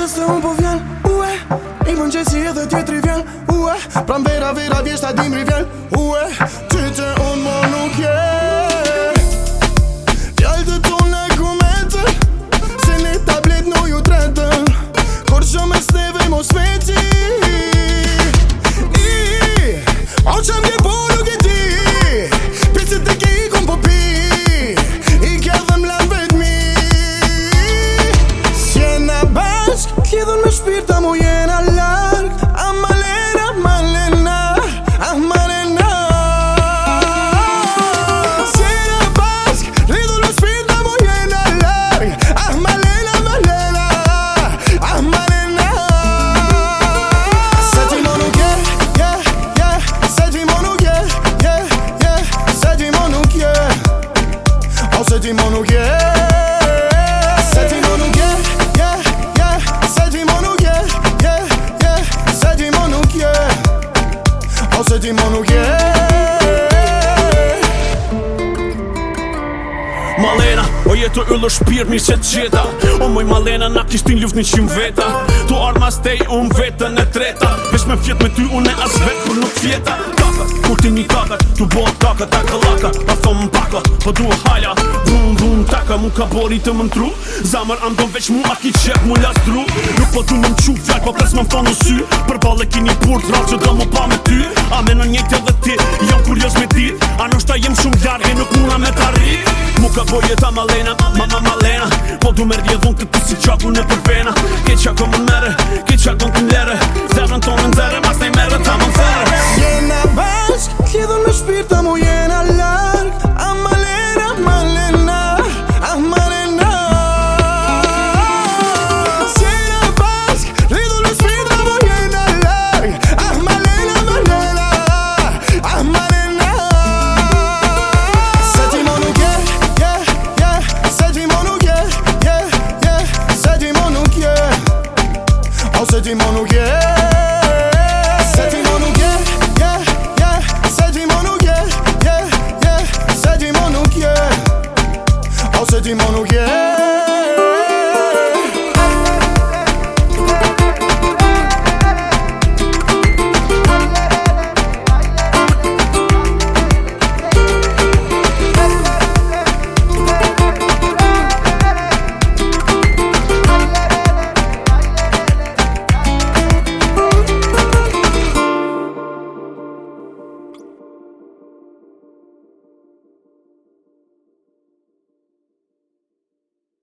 Je suis un peu viol, ouais Et vont essayer de tuer trivial, ouais Prendre la vie, la vie muy en larg Amalena, amalena, amalena Sjena bask, ridulos muy en larg Amalena, amalena, amalena Sätimo yeah, yeah, yeah Sätimo yeah, yeah, yeah Sätimo nu yeah oh, Ose ti më nuk je Malena, o jetë të shpirë mirë që të gjeta O moj Malena, na kishtin luft një qim veta Tu arma tej, unë vetën në treta Vesh me fjet me ty, unë e as vetë për nuk fjeta Kaka, kur ti një kaka, tu bo taka, taka laka Pa thomë paka, po duhe halja Vum, vum, taka, mu ka bori të më ndru Zamër am do veç mu, a ki qep mu las dru Nuk po të më po më qu, fjall, po më më në sy Për balë kini pur, të që do mu pa me të Gja po jetta malena, ma-ma-malena Po du mërdi e dunke, përsi qokun e për vena Këtë qa këmë mërë, këtë qa Se ti më thua një